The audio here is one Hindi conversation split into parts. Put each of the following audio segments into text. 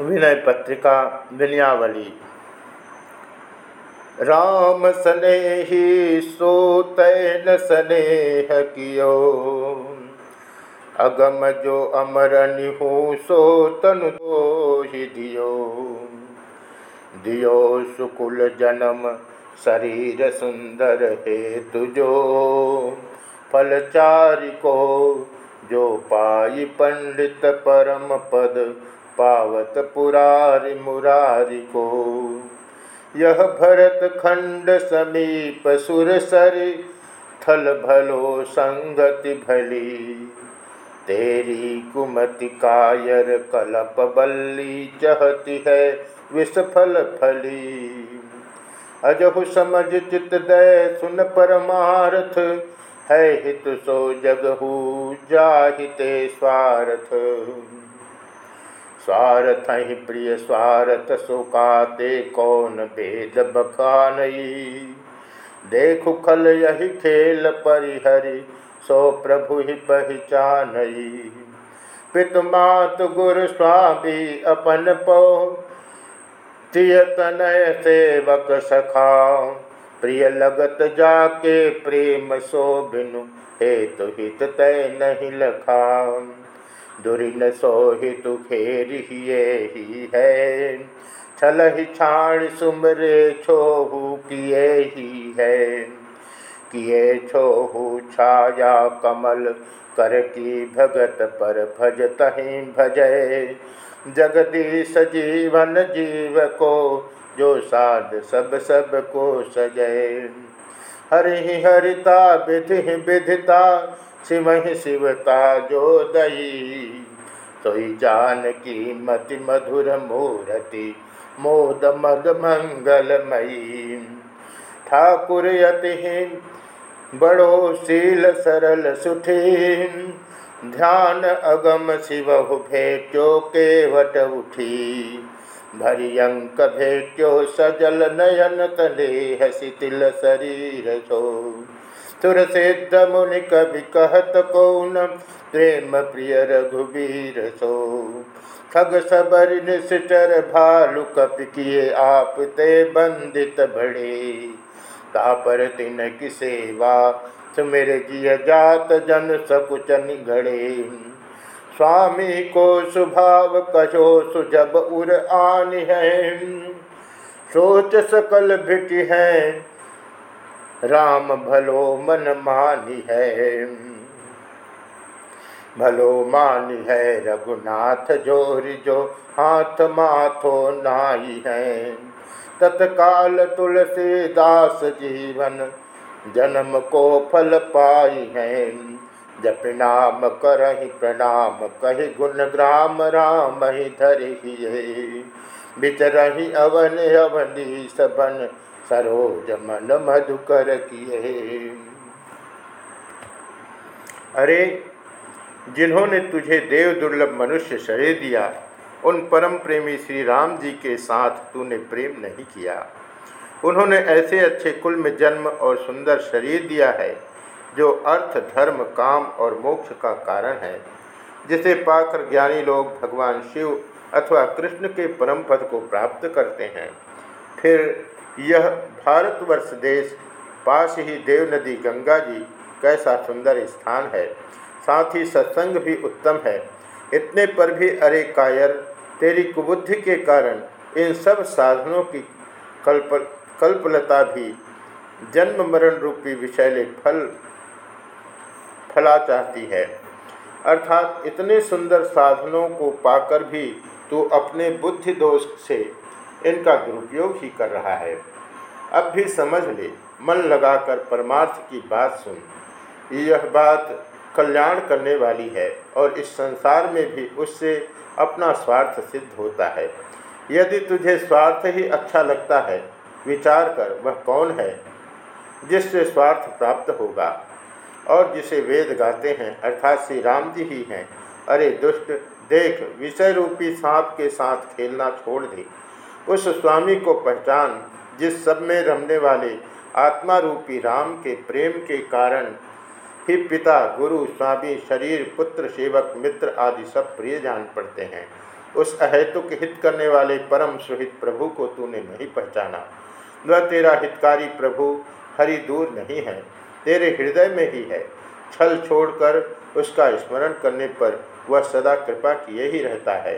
विनय पत्रिका, विनयावली। राम स्नेही सो तैन स्नेह कियो। अगम जो अमर निहू सो तनु ही दियो। दियो सुकुल जन्म, शरीर सुंदर है तुझो फलचारि को जो पाई पंडित परम पद। पावत पुरारि मुरारि को। यह भरत खंड समीप सुर सरि, थल भलो संगति भली। तेरी कुमति कायर कलप बल्ली चहती है, विषफल फली। अजहु समझ चित दय सुन परमार्थ, है हित सो जगहू जाहिते स्वार्थ। स्वार्थ ही प्रिय स्वार्थ सुकाते कौन भेद बखानई? देखु खल यही खेल परिहरि, सो प्रभु ही पहचानई। पित मात गुरु स्वामी अपन पो तिय तनय सेवक सखा। प्रिय लगत जाके प्रेम सो बिनु, हेतु हित तय नहीं लखा। दुरीन सोहितु खेर ही है। छल ही छाण सुमरे छोहू किए ही है। किए छोहू छाया कमल कर की भगत पर भज तहीं भजय जगदीश जीवन जीव को जो साध सब सबको सजय हरि हरिता, विधि विधिता शिवहि शिवता जो दई, सोई जान की मति मधुर मूर्ति, मोद मद मंगलमयी। ठाकुर यति बड़ो शील सरल सुठी ध्यान अगम शिव भेटो केवट उठी। भरियंक भेट्यो सजल नयन तले हसी तिल शरीर छो सुर सिद्ध मुनि कवि कहत कौन, प्रेम प्रिय रघुबीर सो। खग सबर निश्चर भालु कपि किए आप ते बंदित बड़े तापर तिन की सेवा सुमिर जिय जात जन सकुचन घड़े। स्वामी को सुभाव कशो सुजब उर आन है। सोच सकल भिट है राम भलो मन मानी है। भलो मानी है रघुनाथ ज़ोर जो हाथ माथो नाई है। तत्काल तुलसीदास जीवन जन्म को फल पाई है। जप नाम करहि प्रणाम, कहि गुण ग्राम राम ही धरि बिचरहि अवन अवनी सबन सरोज मन मधुकर किए। अरे, जिन्होंने तुझे देव दुर्लभ मनुष्य शरीर दिया, उन परम प्रेमी श्री राम जी के साथ तूने प्रेम नहीं किया। उन्होंने ऐसे अच्छे कुल में जन्म और सुंदर शरीर दिया है, जो अर्थ, धर्म, काम और मोक्ष का कारण है, जिसे पाकर ज्ञानी लोग भगवान शिव अथवा कृष्ण के परम पद को प्राप्त करते हैं। फिर यह भारतवर्ष देश पास ही देव नदी गंगा जी कैसा सुंदर स्थान है। साथ ही सत्संग भी उत्तम है। इतने पर भी अरे कायर, तेरी कुबुद्धि के कारण इन सब साधनों की कल्प, कल्पलता भी जन्म मरण रूपी विषैले फल, फला चाहती है। अर्थात इतने सुंदर साधनों को पाकर भी तू अपने बुद्धि दोष से इनका दुरुपयोग ही कर रहा है। अब भी समझ ले, मन लगाकर परमार्थ की बात सुन। यह बात कल्याण करने वाली है और इस संसार में भी उससे अपना स्वार्थ सिद्ध होता है। यदि तुझे स्वार्थ ही अच्छा लगता है, विचार कर वह कौन है जिससे स्वार्थ प्राप्त होगा? और जिसे वेद गाते हैं, अर्थात श्री राम जी ही हैं, अरे दुष्ट, देख, विषय रूपी सांप के साथ खेलना छोड़ दे। उस स्वामी को पहचान जिस सब में रमने वाले आत्मा रूपी राम के प्रेम के कारण ही पिता, गुरु, स्वामी, शरीर, पुत्र, सेवक, मित्र आदि सब प्रिय जान पड़ते हैं। उस अहेतुक हित करने वाले परम सुहित प्रभु को तूने नहीं पहचाना। वह तेरा हितकारी प्रभु हरि दूर नहीं है, तेरे हृदय में ही है। छल छोड़कर उसका स्मरण करने पर वह सदा कृपा किए ही रहता है।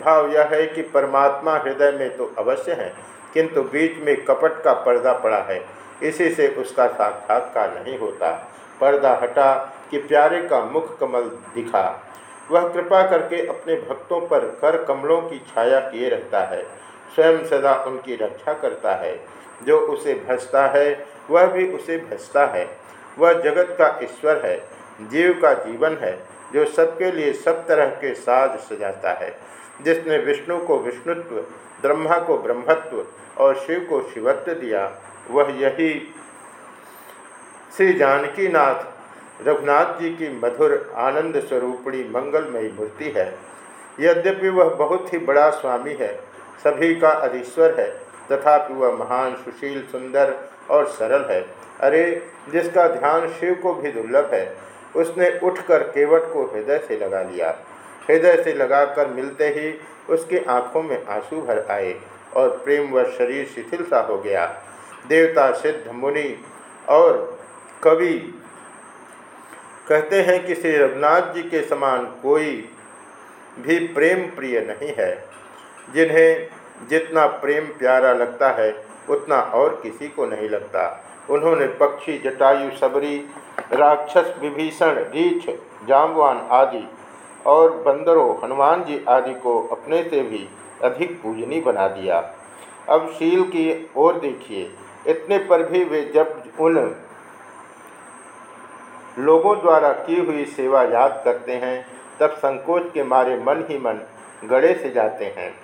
भाव यह है कि परमात्मा हृदय में तो अवश्य है किंतु बीच में कपट का पर्दा पड़ा है। इसी से उसका साक्षात्कार नहीं होता। पर्दा हटा कि प्यारे का मुख कमल दिखा। वह कृपा करके अपने भक्तों पर कर कमलों की छाया किए रहता है। स्वयं सदा उनकी रक्षा करता है। जो उसे भसता है, वह भी उसे भसता है। वह जगत का ईश्वर है, जीव का जीवन है, जो सबके लिए सब तरह के साज सजाता है। जिसने विष्णु को विष्णुत्व, ब्रह्मा को ब्रह्मत्व और शिव को शिवत्व दिया, वह यही श्री जानकीनाथ रघुनाथ जी की मधुर आनंद स्वरूपणी मंगलमयी मूर्ति है। यद्यपि वह बहुत ही बड़ा स्वामी है, सभी का अधीश्वर है, तथापि वह महान, सुशील, सुंदर और सरल है। अरे, जिसका ध्यान शिव को भी दुर्लभ है, उसने उठकर केवट को हृदय से लगा लिया। हृदय से लगाकर मिलते ही उसकी आँखों में आँसू भर आए और प्रेम व शरीर शिथिल सा हो गया। देवता, सिद्ध, मुनि और कवि कहते हैं कि श्री रघुनाथ जी के समान कोई भी प्रेम प्रिय नहीं है। जिन्हें जितना प्रेम प्यारा लगता है, उतना और किसी को नहीं लगता। उन्होंने पक्षी, जटायु, सबरी, राक्षस, विभीषण, रीछ जामवान आदि और बंदरों, हनुमान जी आदि को अपने से भी अधिक पूजनी बना दिया। अब शील की ओर देखिए। इतने पर भी वे जब उन लोगों द्वारा की हुई सेवा याद करते हैं, तब संकोच के मारे मन ही मन गड़े से जाते हैं।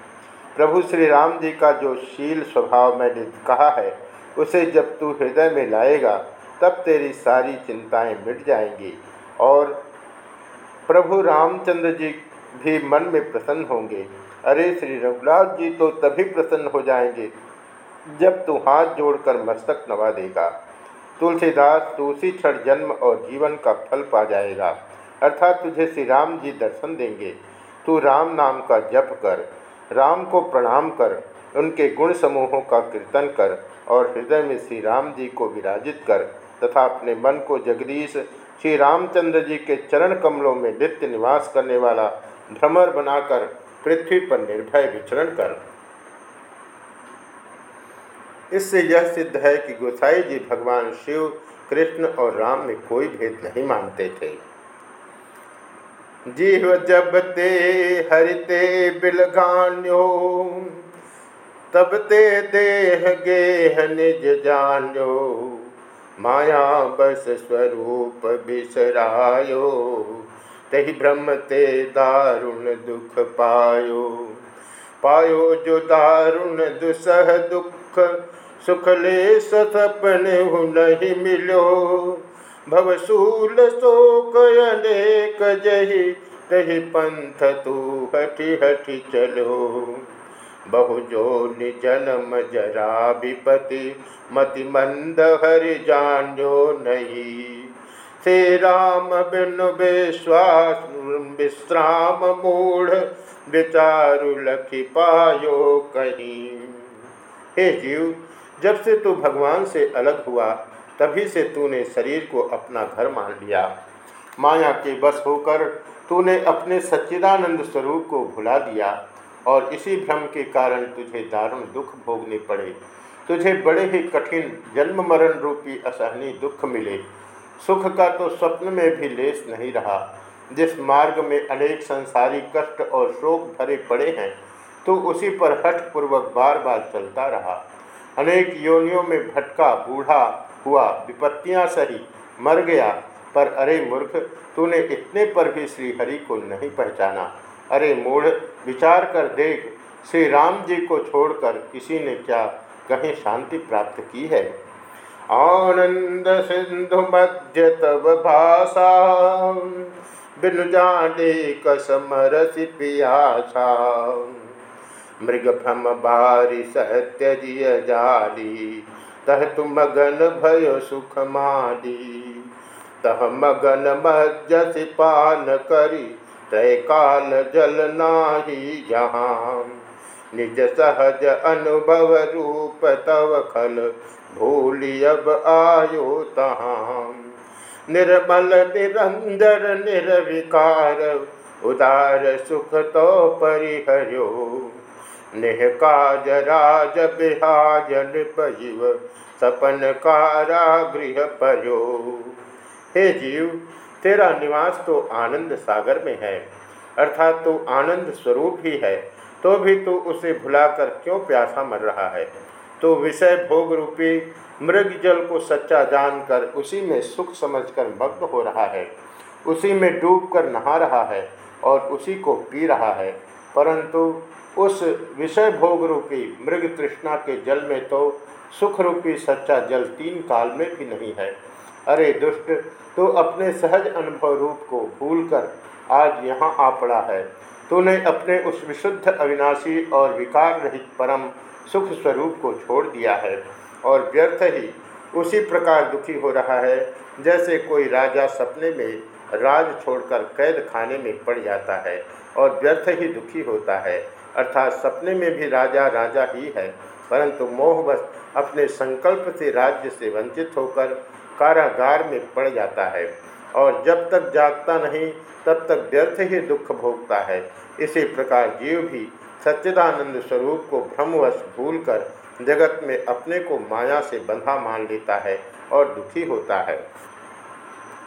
प्रभु श्री राम जी का जो शील स्वभाव मैंने कहा है, उसे जब तू हृदय में लाएगा, तब तेरी सारी चिंताएँ मिट जाएँगी और प्रभु रामचंद्र जी भी मन में प्रसन्न होंगे। अरे श्री रघुनाथ जी तो तभी प्रसन्न हो जाएँगे, जब तू हाथ जोड़कर मस्तक नवा देगा। तुलसीदास तू उसी क्षण जन्म और जीवन का फल पा जाएगा। अर्थात तुझे श्री राम जी दर्शन देंगे। तू राम नाम का जप कर, राम को प्रणाम कर, उनके गुण समूहों का कीर्तन कर और हृदय में श्री राम जी को विराजित कर तथा अपने मन को जगदीश श्री रामचंद्र जी के चरण कमलों में नित्य निवास करने वाला भ्रमर बनाकर पृथ्वी पर निर्भय विचरण कर। इससे यह सिद्ध है कि गोसाई जी भगवान शिव, कृष्ण और राम में कोई भेद नहीं मानते थे। जीव जब ते हरिते बिलगान्यो, तब ते देह गेह निज जान्यो। माया बस स्वरूप बिसरायो तही ब्रह्म ते दारुण दुख पायो। पायो जो दारुण, दुसह दुख, सुख ले सपन नहीं मिलो। भवसूल शोक अनेक जही, तही पंथ तू हठी हठी चलो। बहु जो जन्म जरा विपति, मति मंद हरि जानो नहीं। से राम बिन विश्वास, विश्राम मूढ़, विचारु लखी पायो कहीं। हे जीव, जब से तू भगवान से अलग हुआ, तभी से तूने शरीर को अपना घर मान लिया। माया के बस होकर तूने अपने सच्चिदानंद स्वरूप को भुला दिया। और इसी भ्रम के कारण तुझे दारुण दुख भोगने पड़े। तुझे बड़े ही कठिन जन्म मरण रूपी असहनीय दुख मिले। सुख का तो स्वप्न में भी लेस नहीं रहा। जिस मार्ग में अनेक संसारी कष्ट और शोक भरे पड़े हैं तो उसी पर हठपूर्वक बार बार चलता रहा। अनेक योनियों में भटका, बूढ़ा हुआ, विपत्तियाँ सही, मर गया। पर अरे मूर्ख, तूने इतने पर भी श्रीहरि को नहीं पहचाना। अरे मूढ़, विचार कर देख, श्री राम जी को छोड़कर किसी ने क्या कहीं शांति प्राप्त की है? आनंद सिंधु मध्य तब भाषा बिन जाने कसमरसी पियासा। मृग भ्रम बारी सत्य जिय जाली, तह तुम मगन भय सुख माली। तह मगन मज्जस पान करी त्रैकाल जल नाही जहाँ। निज सहज अनुभव रूप तव खल भूलि अब आयो तहाँ। निर्मल निरंदर निर्विकार, उदार सुख तो परिहरो निहकाज राज बिहाजन पजिव सपन कारागृह परो हे जीव तेरा निवास तो आनंद सागर में है, अर्थात तो आनंद स्वरूप ही है तो भी तू उसे भुलाकर क्यों प्यासा मर रहा है? तो विषय भोग रूपी मृग जल को सच्चा जानकर उसी में सुख समझकर मग्न हो रहा है, उसी में डूबकर नहा रहा है और उसी को पी रहा है। परंतु उस विषय भोग रूपी मृग तृष्णा के जल में तो सुख रूपी सच्चा जल तीन काल में भी नहीं है। अरे दुष्ट तो अपने सहज अनुभव रूप को भूलकर आज यहाँ आ पड़ा है। तूने अपने उस विशुद्ध अविनाशी और विकार रहित परम सुख स्वरूप को छोड़ दिया है और व्यर्थ ही उसी प्रकार दुखी हो रहा है, जैसे कोई राजा सपने में राज छोड़कर कैद खाने में पड़ जाता है और व्यर्थ ही दुखी होता है। अर्थात सपने में भी राजा राजा ही है, परंतु मोहवश अपने संकल्प से राज्य से वंचित होकर कारागार में पड़ जाता है और जब तक जागता नहीं, तब तक व्यर्थ ही दुख भोगता है। इसी प्रकार जीव भी सच्चिदानंद स्वरूप को भ्रमवश भूलकर जगत में अपने को माया से बंधा मान लेता है और दुखी होता है।